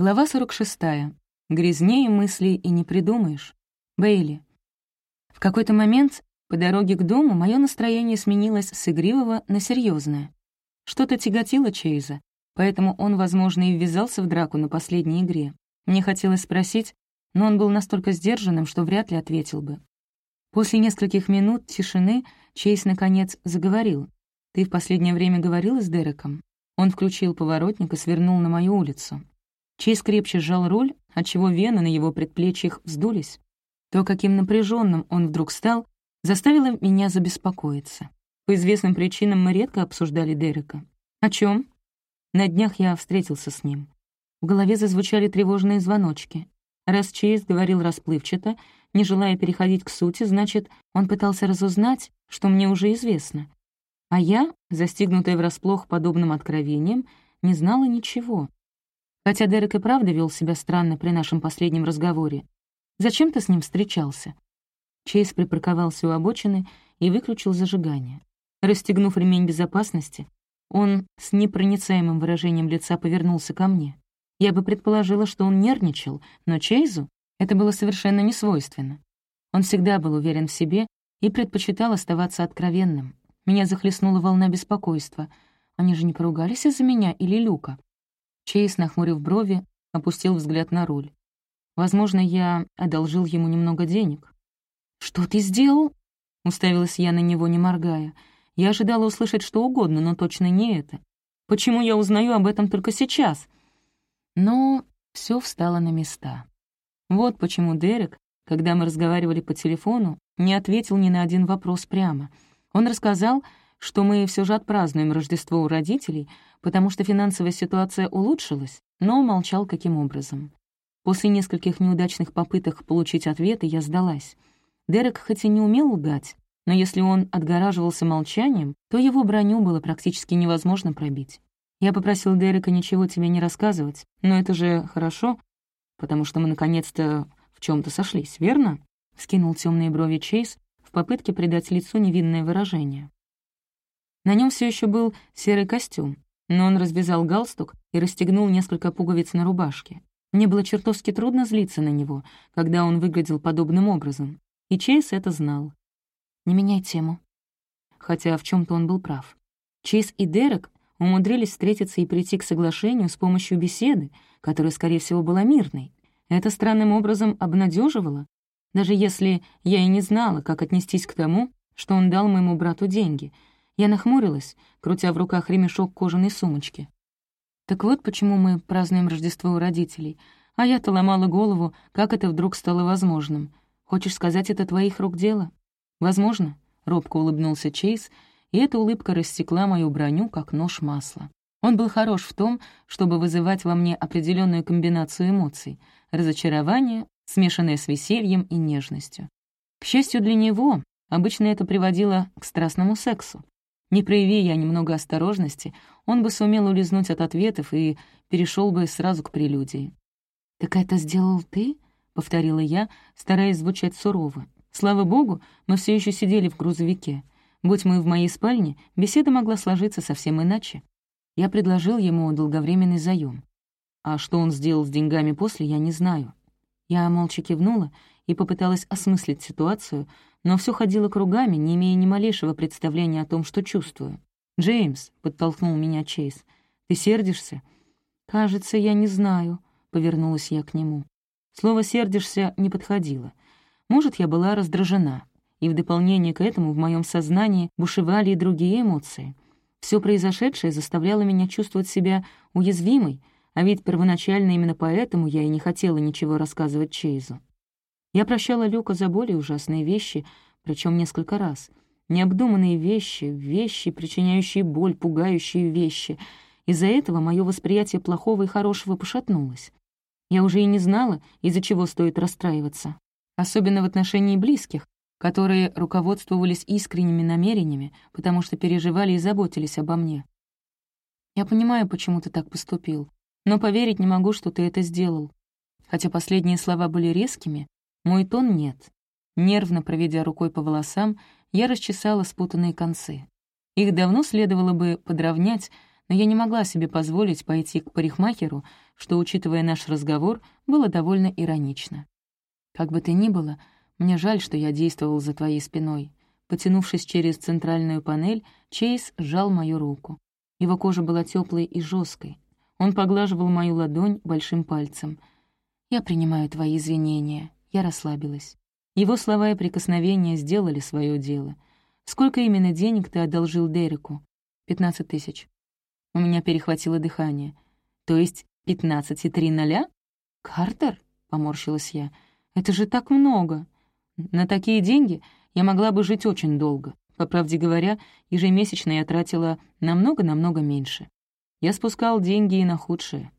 Глава 46. Грязнее мыслей и не придумаешь. Бейли. В какой-то момент по дороге к дому мое настроение сменилось с игривого на серьезное. Что-то тяготило Чейза, поэтому он, возможно, и ввязался в драку на последней игре. Мне хотелось спросить, но он был настолько сдержанным, что вряд ли ответил бы. После нескольких минут тишины Чейз, наконец, заговорил. «Ты в последнее время говорил с Дереком?» Он включил поворотник и свернул на мою улицу. Чейз крепче сжал руль, отчего вены на его предплечьях вздулись. То, каким напряженным он вдруг стал, заставило меня забеспокоиться. По известным причинам мы редко обсуждали Дерека. О чем? На днях я встретился с ним. В голове зазвучали тревожные звоночки. Раз Чейз говорил расплывчато, не желая переходить к сути, значит, он пытался разузнать, что мне уже известно. А я, застигнутая врасплох подобным откровением, не знала ничего. Хотя Дерек и правда вел себя странно при нашем последнем разговоре. «Зачем ты с ним встречался?» Чейз припарковался у обочины и выключил зажигание. Расстегнув ремень безопасности, он с непроницаемым выражением лица повернулся ко мне. Я бы предположила, что он нервничал, но Чейзу это было совершенно несвойственно. Он всегда был уверен в себе и предпочитал оставаться откровенным. Меня захлестнула волна беспокойства. Они же не поругались из-за меня или Люка? Чейз, нахмурив брови, опустил взгляд на руль. Возможно, я одолжил ему немного денег. «Что ты сделал?» — уставилась я на него, не моргая. Я ожидала услышать что угодно, но точно не это. Почему я узнаю об этом только сейчас? Но все встало на места. Вот почему Дерек, когда мы разговаривали по телефону, не ответил ни на один вопрос прямо. Он рассказал, что мы все же отпразднуем Рождество у родителей, потому что финансовая ситуация улучшилась, но умолчал каким образом. После нескольких неудачных попыток получить ответы я сдалась. Дерек хоть и не умел лгать, но если он отгораживался молчанием, то его броню было практически невозможно пробить. Я попросил Дерека ничего тебе не рассказывать, но это же хорошо, потому что мы наконец-то в чем то сошлись, верно?» — скинул темные брови Чейз в попытке придать лицу невинное выражение. На нем все еще был серый костюм, но он развязал галстук и расстегнул несколько пуговиц на рубашке. Мне было чертовски трудно злиться на него, когда он выглядел подобным образом, и Чейз это знал. «Не меняй тему». Хотя в чем то он был прав. Чейз и Дерек умудрились встретиться и прийти к соглашению с помощью беседы, которая, скорее всего, была мирной. Это странным образом обнадеживало, даже если я и не знала, как отнестись к тому, что он дал моему брату деньги — я нахмурилась, крутя в руках ремешок кожаной сумочки. Так вот почему мы празднуем Рождество у родителей. А я-то ломала голову, как это вдруг стало возможным. Хочешь сказать, это твоих рук дело? Возможно, — робко улыбнулся Чейз, и эта улыбка рассекла мою броню, как нож масла. Он был хорош в том, чтобы вызывать во мне определенную комбинацию эмоций — разочарование, смешанное с весельем и нежностью. К счастью для него, обычно это приводило к страстному сексу. Не прояви я немного осторожности, он бы сумел улизнуть от ответов и перешел бы сразу к прелюдии. «Так это сделал ты?» — повторила я, стараясь звучать сурово. Слава богу, мы все еще сидели в грузовике. Будь мы в моей спальне, беседа могла сложиться совсем иначе. Я предложил ему долговременный заем. А что он сделал с деньгами после, я не знаю. Я молча кивнула и попыталась осмыслить ситуацию, но все ходило кругами, не имея ни малейшего представления о том, что чувствую. «Джеймс», — подтолкнул меня Чейз, — «ты сердишься?» «Кажется, я не знаю», — повернулась я к нему. Слово «сердишься» не подходило. Может, я была раздражена, и в дополнение к этому в моем сознании бушевали и другие эмоции. Все произошедшее заставляло меня чувствовать себя уязвимой, а ведь первоначально именно поэтому я и не хотела ничего рассказывать Чейзу. Я прощала Люка за более ужасные вещи, причем несколько раз. Необдуманные вещи, вещи, причиняющие боль, пугающие вещи. Из-за этого мое восприятие плохого и хорошего пошатнулось. Я уже и не знала, из-за чего стоит расстраиваться. Особенно в отношении близких, которые руководствовались искренними намерениями, потому что переживали и заботились обо мне. Я понимаю, почему ты так поступил, но поверить не могу, что ты это сделал. Хотя последние слова были резкими, мой тон нет. Нервно проведя рукой по волосам, я расчесала спутанные концы. Их давно следовало бы подровнять, но я не могла себе позволить пойти к парикмахеру, что, учитывая наш разговор, было довольно иронично. «Как бы то ни было, мне жаль, что я действовал за твоей спиной». Потянувшись через центральную панель, Чейз сжал мою руку. Его кожа была теплой и жесткой. Он поглаживал мою ладонь большим пальцем. «Я принимаю твои извинения». Я расслабилась. Его слова и прикосновения сделали свое дело. «Сколько именно денег ты одолжил Дереку?» «Пятнадцать тысяч». У меня перехватило дыхание. «То есть пятнадцать и три ноля?» «Картер?» — поморщилась я. «Это же так много!» «На такие деньги я могла бы жить очень долго. По правде говоря, ежемесячно я тратила намного-намного меньше. Я спускал деньги и на худшее.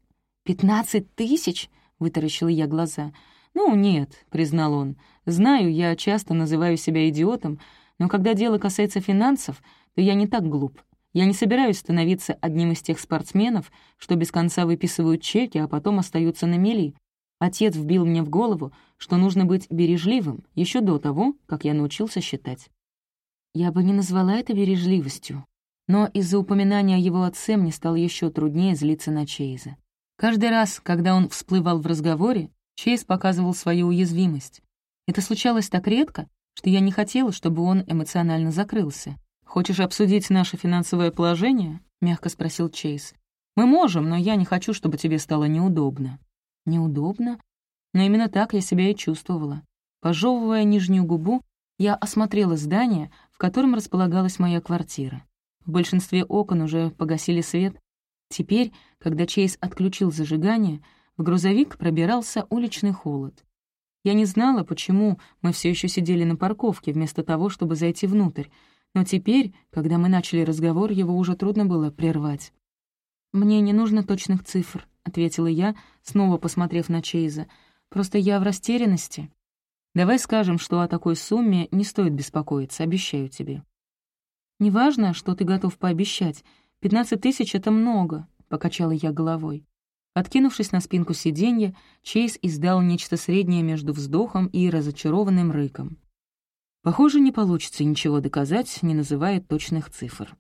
«Пятнадцать тысяч?» — вытаращила я глаза. «Ну, нет», — признал он. «Знаю, я часто называю себя идиотом, но когда дело касается финансов, то я не так глуп. Я не собираюсь становиться одним из тех спортсменов, что без конца выписывают чеки, а потом остаются на мели. Отец вбил мне в голову, что нужно быть бережливым еще до того, как я научился считать. Я бы не назвала это бережливостью, но из-за упоминания о его отце мне стало еще труднее злиться на Чейза. Каждый раз, когда он всплывал в разговоре, Чейз показывал свою уязвимость. Это случалось так редко, что я не хотела, чтобы он эмоционально закрылся. «Хочешь обсудить наше финансовое положение?» — мягко спросил Чейз. «Мы можем, но я не хочу, чтобы тебе стало неудобно». Неудобно? Но именно так я себя и чувствовала. Пожевывая нижнюю губу, я осмотрела здание, в котором располагалась моя квартира. В большинстве окон уже погасили свет. Теперь, когда Чейз отключил зажигание, в грузовик пробирался уличный холод. Я не знала, почему мы все еще сидели на парковке, вместо того, чтобы зайти внутрь, но теперь, когда мы начали разговор, его уже трудно было прервать. «Мне не нужно точных цифр», — ответила я, снова посмотрев на Чейза. «Просто я в растерянности. Давай скажем, что о такой сумме не стоит беспокоиться, обещаю тебе». «Неважно, что ты готов пообещать. Пятнадцать тысяч — это много», — покачала я головой. Откинувшись на спинку сиденья, Чейз издал нечто среднее между вздохом и разочарованным рыком. Похоже, не получится ничего доказать, не называя точных цифр.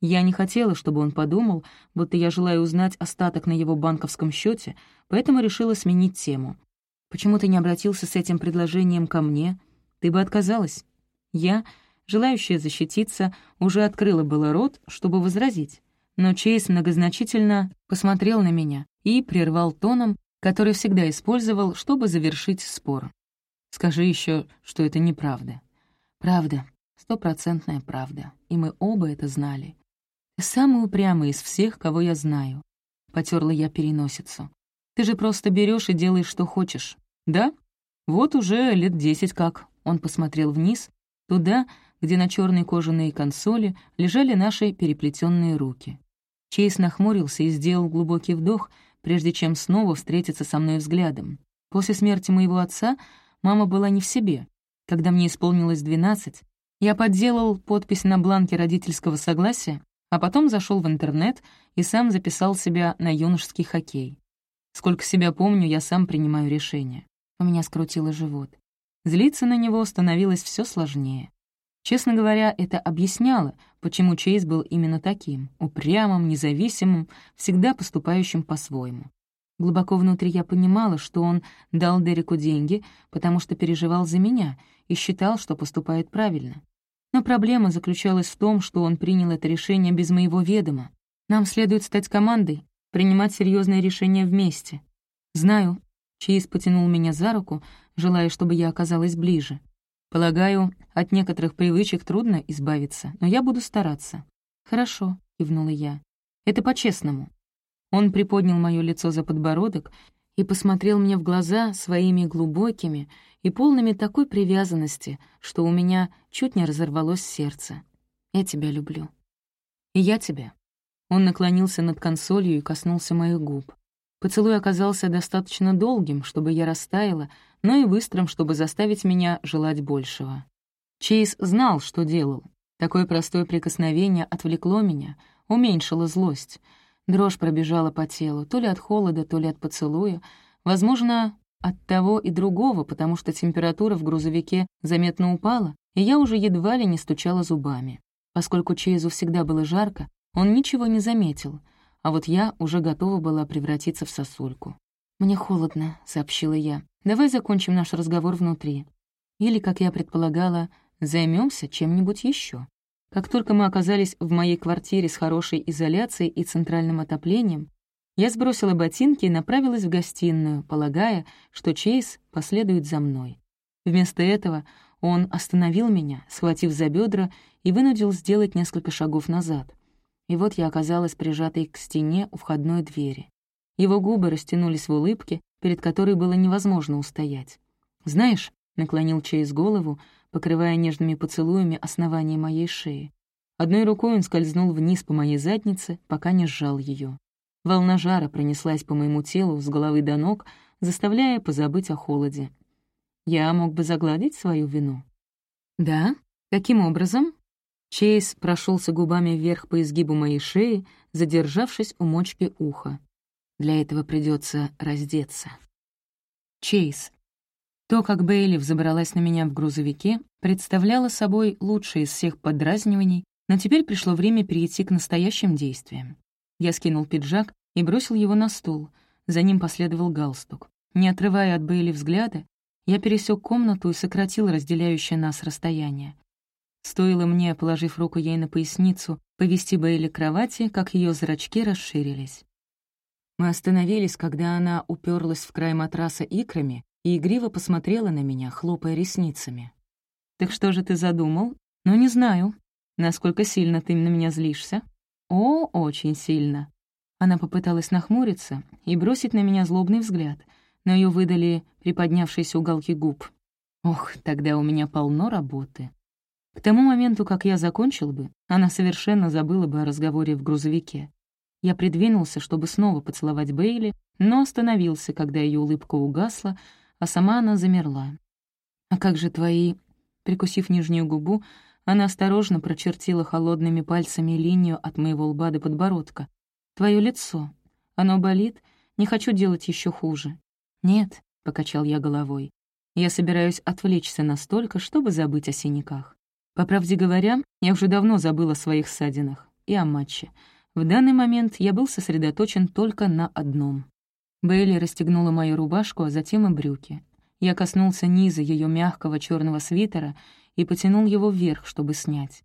Я не хотела, чтобы он подумал, будто я желаю узнать остаток на его банковском счете, поэтому решила сменить тему. «Почему ты не обратился с этим предложением ко мне? Ты бы отказалась?» Я, желающая защититься, уже открыла было рот, чтобы возразить. Но Чейз многозначительно посмотрел на меня и прервал тоном, который всегда использовал, чтобы завершить спор. «Скажи еще, что это неправда». «Правда, стопроцентная правда, и мы оба это знали. Самый упрямый из всех, кого я знаю. Потерла я переносицу. Ты же просто берешь и делаешь, что хочешь. Да? Вот уже лет десять как. Он посмотрел вниз, туда, где на черной кожаной консоли лежали наши переплетенные руки. Чейз нахмурился и сделал глубокий вдох, прежде чем снова встретиться со мной взглядом. После смерти моего отца мама была не в себе. Когда мне исполнилось двенадцать, я подделал подпись на бланке родительского согласия а потом зашел в интернет и сам записал себя на юношеский хоккей. Сколько себя помню, я сам принимаю решения. У меня скрутило живот. Злиться на него становилось все сложнее. Честно говоря, это объясняло, почему Чейз был именно таким, упрямым, независимым, всегда поступающим по-своему. Глубоко внутри я понимала, что он дал Дереку деньги, потому что переживал за меня и считал, что поступает правильно. Но проблема заключалась в том, что он принял это решение без моего ведома. Нам следует стать командой, принимать серьезные решения вместе. Знаю, Чейз потянул меня за руку, желая, чтобы я оказалась ближе. Полагаю, от некоторых привычек трудно избавиться, но я буду стараться. «Хорошо», — кивнула я. «Это по-честному». Он приподнял мое лицо за подбородок и посмотрел мне в глаза своими глубокими и полными такой привязанности, что у меня чуть не разорвалось сердце. «Я тебя люблю». «И я тебя». Он наклонился над консолью и коснулся моих губ. Поцелуй оказался достаточно долгим, чтобы я растаяла, но и быстрым, чтобы заставить меня желать большего. Чейз знал, что делал. Такое простое прикосновение отвлекло меня, уменьшило злость — Дрожь пробежала по телу, то ли от холода, то ли от поцелуя. Возможно, от того и другого, потому что температура в грузовике заметно упала, и я уже едва ли не стучала зубами. Поскольку Чейзу всегда было жарко, он ничего не заметил, а вот я уже готова была превратиться в сосульку. «Мне холодно», — сообщила я. «Давай закончим наш разговор внутри. Или, как я предполагала, займемся чем-нибудь еще. Как только мы оказались в моей квартире с хорошей изоляцией и центральным отоплением, я сбросила ботинки и направилась в гостиную, полагая, что Чейз последует за мной. Вместо этого он остановил меня, схватив за бедра и вынудил сделать несколько шагов назад. И вот я оказалась прижатой к стене у входной двери. Его губы растянулись в улыбке, перед которой было невозможно устоять. «Знаешь», — наклонил Чейз голову, покрывая нежными поцелуями основание моей шеи. Одной рукой он скользнул вниз по моей заднице, пока не сжал ее. Волна жара пронеслась по моему телу с головы до ног, заставляя позабыть о холоде. Я мог бы загладить свою вину. «Да? Каким образом?» Чейз прошелся губами вверх по изгибу моей шеи, задержавшись у мочки уха. Для этого придется раздеться. Чейз. То, как Бейли взобралась на меня в грузовике, представляло собой лучшее из всех подразниваний, но теперь пришло время перейти к настоящим действиям. Я скинул пиджак и бросил его на стул. За ним последовал галстук. Не отрывая от Бейли взгляда, я пересек комнату и сократил разделяющее нас расстояние. Стоило мне, положив руку ей на поясницу, повести Бейли к кровати, как ее зрачки расширились. Мы остановились, когда она уперлась в край матраса икрами и игриво посмотрела на меня, хлопая ресницами. «Так что же ты задумал?» «Ну, не знаю. Насколько сильно ты на меня злишься?» «О, очень сильно». Она попыталась нахмуриться и бросить на меня злобный взгляд, но ее выдали приподнявшиеся уголки губ. «Ох, тогда у меня полно работы». К тому моменту, как я закончил бы, она совершенно забыла бы о разговоре в грузовике. Я придвинулся, чтобы снова поцеловать Бейли, но остановился, когда ее улыбка угасла, а сама она замерла. «А как же твои...» Прикусив нижнюю губу, она осторожно прочертила холодными пальцами линию от моего лба до подбородка. «Твое лицо. Оно болит? Не хочу делать еще хуже». «Нет», — покачал я головой. «Я собираюсь отвлечься настолько, чтобы забыть о синяках. По правде говоря, я уже давно забыл о своих ссадинах и о матче. В данный момент я был сосредоточен только на одном. Бейли расстегнула мою рубашку, а затем и брюки. Я коснулся низа ее мягкого черного свитера и потянул его вверх, чтобы снять.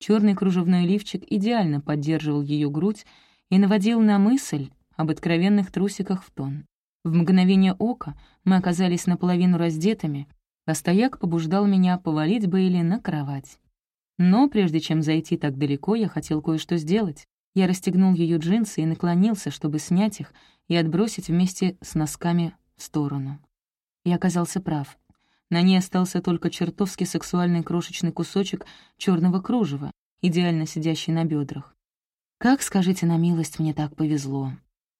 Черный кружевной лифчик идеально поддерживал ее грудь и наводил на мысль об откровенных трусиках в тон. В мгновение ока мы оказались наполовину раздетыми, а стояк побуждал меня повалить Бейли на кровать. Но прежде чем зайти так далеко, я хотел кое-что сделать. Я расстегнул ее джинсы и наклонился, чтобы снять их и отбросить вместе с носками в сторону. Я оказался прав. На ней остался только чертовски сексуальный крошечный кусочек черного кружева, идеально сидящий на бедрах. «Как, скажите на милость, мне так повезло.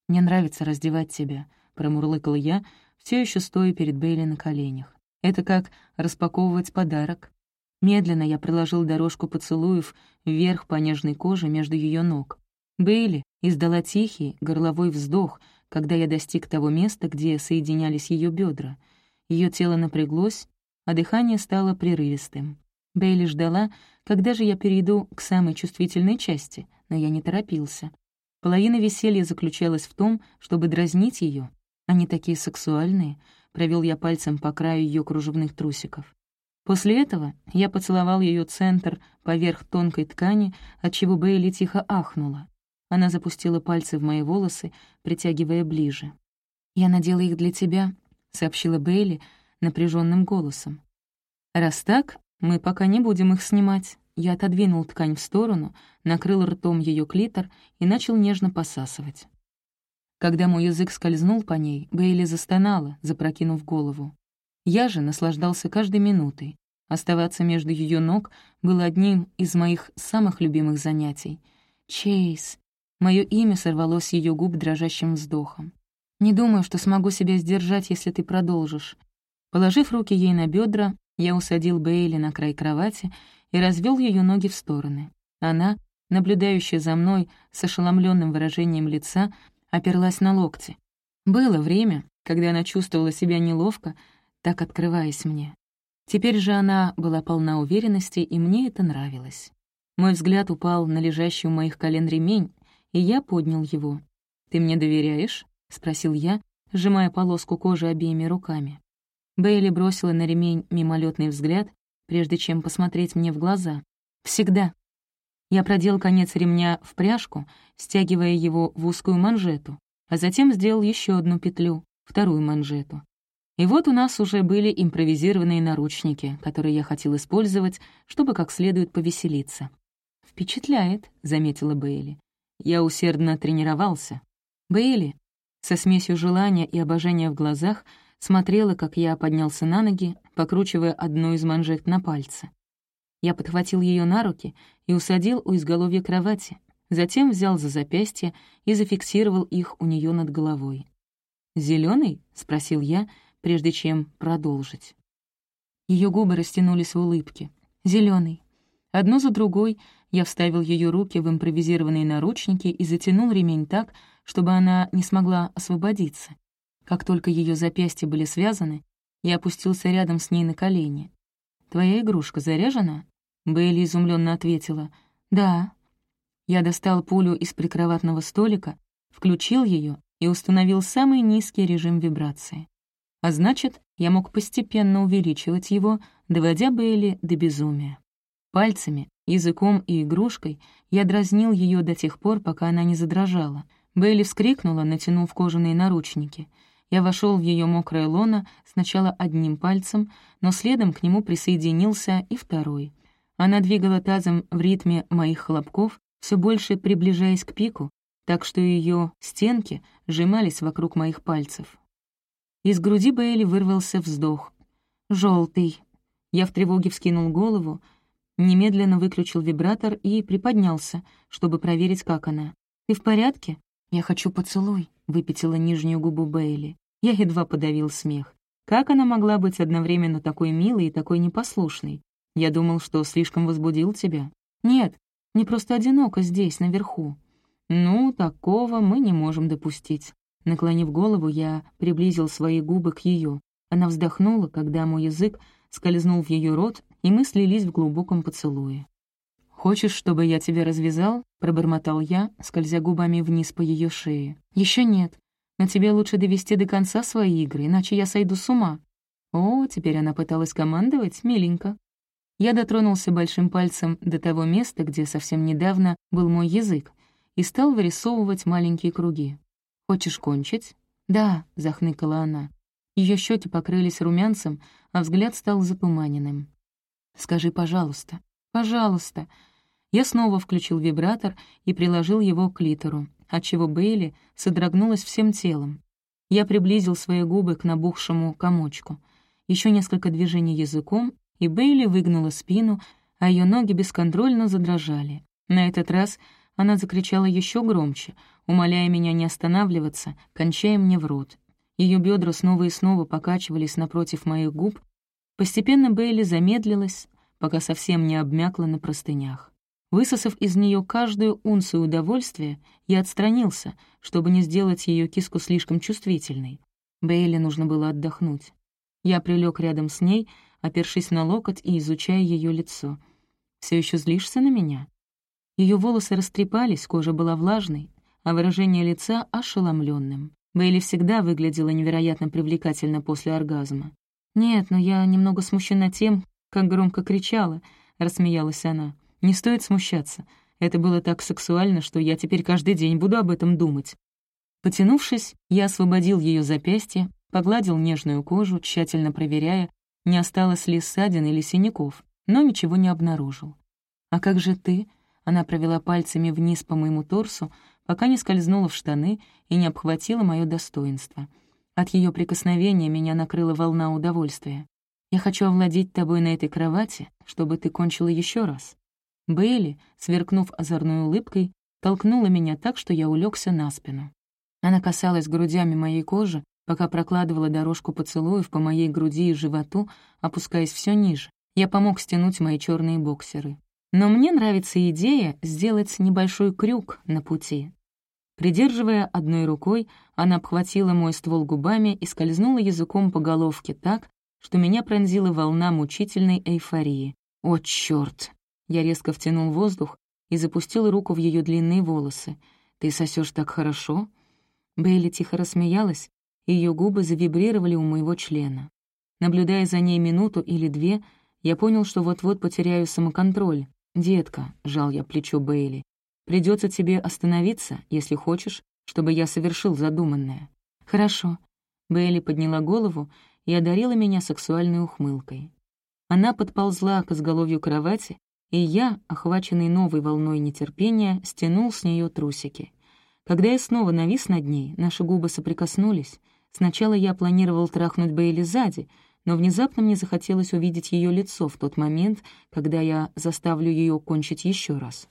Мне нравится раздевать тебя», — промурлыкал я, все еще стоя перед Бейли на коленях. «Это как распаковывать подарок». Медленно я приложил дорожку поцелуев вверх по нежной коже между ее ног. Бейли издала тихий, горловой вздох, когда я достиг того места, где соединялись ее бедра. Ее тело напряглось, а дыхание стало прерывистым. Бейли ждала, когда же я перейду к самой чувствительной части, но я не торопился. Половина веселья заключалась в том, чтобы дразнить ее. Они такие сексуальные, провел я пальцем по краю ее кружевных трусиков. После этого я поцеловал ее центр поверх тонкой ткани, отчего Бейли тихо ахнула. Она запустила пальцы в мои волосы, притягивая ближе. «Я надела их для тебя», — сообщила Бейли напряженным голосом. «Раз так, мы пока не будем их снимать». Я отодвинул ткань в сторону, накрыл ртом ее клитор и начал нежно посасывать. Когда мой язык скользнул по ней, Бейли застонала, запрокинув голову. Я же наслаждался каждой минутой. Оставаться между ее ног было одним из моих самых любимых занятий. «Чейз», Мое имя сорвалось с ее губ дрожащим вздохом. «Не думаю, что смогу себя сдержать, если ты продолжишь». Положив руки ей на бедра, я усадил Бейли на край кровати и развел ее ноги в стороны. Она, наблюдающая за мной с ошеломленным выражением лица, оперлась на локти. Было время, когда она чувствовала себя неловко, так открываясь мне. Теперь же она была полна уверенности, и мне это нравилось. Мой взгляд упал на лежащий у моих колен ремень, и я поднял его. «Ты мне доверяешь?» — спросил я, сжимая полоску кожи обеими руками. Бейли бросила на ремень мимолетный взгляд, прежде чем посмотреть мне в глаза. «Всегда». Я продел конец ремня в пряжку, стягивая его в узкую манжету, а затем сделал еще одну петлю, вторую манжету. И вот у нас уже были импровизированные наручники, которые я хотел использовать, чтобы как следует повеселиться. «Впечатляет», — заметила Бейли. «Я усердно тренировался». Бейли, со смесью желания и обожания в глазах, смотрела, как я поднялся на ноги, покручивая одну из манжет на пальце. Я подхватил ее на руки и усадил у изголовья кровати, затем взял за запястье и зафиксировал их у нее над головой. Зеленый? спросил я, прежде чем продолжить. Ее губы растянулись в улыбке. Зеленый. Одну за другой я вставил ее руки в импровизированные наручники и затянул ремень так, чтобы она не смогла освободиться. Как только ее запястья были связаны, я опустился рядом с ней на колени. «Твоя игрушка заряжена?» Бейли изумленно ответила. «Да». Я достал пулю из прикроватного столика, включил ее и установил самый низкий режим вибрации. А значит, я мог постепенно увеличивать его, доводя Бейли до безумия. Пальцами, языком и игрушкой я дразнил ее до тех пор, пока она не задрожала. Бейли вскрикнула, натянув кожаные наручники. Я вошел в ее мокрое лоно сначала одним пальцем, но следом к нему присоединился и второй. Она двигала тазом в ритме моих хлопков, все больше приближаясь к пику, так что ее стенки сжимались вокруг моих пальцев. Из груди Бейли вырвался вздох. Желтый. Я в тревоге вскинул голову, немедленно выключил вибратор и приподнялся, чтобы проверить, как она. «Ты в порядке?» «Я хочу поцелуй», — выпятила нижнюю губу Бейли. Я едва подавил смех. Как она могла быть одновременно такой милой и такой непослушной? Я думал, что слишком возбудил тебя. Нет, не просто одиноко здесь, наверху. Ну, такого мы не можем допустить. Наклонив голову, я приблизил свои губы к ее. Она вздохнула, когда мой язык скользнул в ее рот, и мы слились в глубоком поцелуе. «Хочешь, чтобы я тебя развязал?» — пробормотал я, скользя губами вниз по ее шее. Еще нет. Но тебе лучше довести до конца свои игры, иначе я сойду с ума». О, теперь она пыталась командовать, миленько. Я дотронулся большим пальцем до того места, где совсем недавно был мой язык, и стал вырисовывать маленькие круги. «Хочешь кончить?» «Да», — захныкала она. Ее щеки покрылись румянцем, а взгляд стал затуманенным. «Скажи, пожалуйста, пожалуйста». Я снова включил вибратор и приложил его к литеру, отчего Бейли содрогнулась всем телом. Я приблизил свои губы к набухшему комочку. Еще несколько движений языком, и Бейли выгнула спину, а ее ноги бесконтрольно задрожали. На этот раз она закричала еще громче, умоляя меня не останавливаться, кончая мне в рот. Ее бедра снова и снова покачивались напротив моих губ. Постепенно Бейли замедлилась, пока совсем не обмякла на простынях. Высосав из нее каждую унцию удовольствия, я отстранился, чтобы не сделать ее киску слишком чувствительной. Бейли нужно было отдохнуть. Я прилег рядом с ней, опершись на локоть и изучая ее лицо. Все еще злишься на меня?» Ее волосы растрепались, кожа была влажной, а выражение лица — ошеломленным. Бейли всегда выглядела невероятно привлекательно после оргазма. «Нет, но я немного смущена тем, как громко кричала», — рассмеялась она. «Не стоит смущаться. Это было так сексуально, что я теперь каждый день буду об этом думать». Потянувшись, я освободил ее запястье, погладил нежную кожу, тщательно проверяя, не осталось ли ссадин или синяков, но ничего не обнаружил. «А как же ты?» Она провела пальцами вниз по моему торсу, пока не скользнула в штаны и не обхватила мое достоинство. От ее прикосновения меня накрыла волна удовольствия. «Я хочу овладеть тобой на этой кровати, чтобы ты кончила еще раз». Бейли, сверкнув озорной улыбкой, толкнула меня так, что я улегся на спину. Она касалась грудями моей кожи, пока прокладывала дорожку поцелуев по моей груди и животу, опускаясь все ниже. Я помог стянуть мои черные боксеры. Но мне нравится идея сделать небольшой крюк на пути. Придерживая одной рукой, она обхватила мой ствол губами и скользнула языком по головке так, что меня пронзила волна мучительной эйфории. «О, чёрт!» Я резко втянул воздух и запустил руку в ее длинные волосы. Ты сосешь так хорошо?» Бейли тихо рассмеялась, ее губы завибрировали у моего члена. Наблюдая за ней минуту или две, я понял, что вот-вот потеряю самоконтроль. «Детка», — жал я плечо Бейли, — «придется тебе остановиться, если хочешь, чтобы я совершил задуманное». «Хорошо». Бейли подняла голову и одарила меня сексуальной ухмылкой. Она подползла к изголовью кровати, и я, охваченный новой волной нетерпения, стянул с нее трусики. Когда я снова навис над ней, наши губы соприкоснулись. Сначала я планировал трахнуть Бейли сзади, но внезапно мне захотелось увидеть ее лицо в тот момент, когда я заставлю ее кончить еще раз.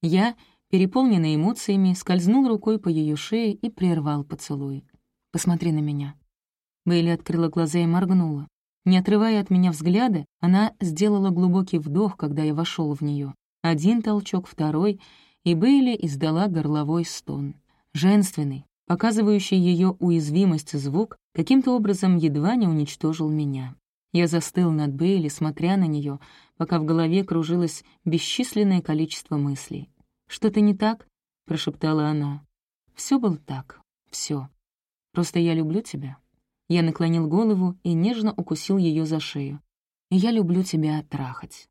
Я, переполненный эмоциями, скользнул рукой по ее шее и прервал поцелуй. «Посмотри на меня». Бейли открыла глаза и моргнула. Не отрывая от меня взгляда, она сделала глубокий вдох, когда я вошел в нее. Один толчок, второй, и Бейли издала горловой стон. Женственный, показывающий ее уязвимость звук, каким-то образом едва не уничтожил меня. Я застыл над Бейли, смотря на нее, пока в голове кружилось бесчисленное количество мыслей. «Что-то не так?» — прошептала она. Все было так, все. Просто я люблю тебя». Я наклонил голову и нежно укусил ее за шею. «Я люблю тебя трахать».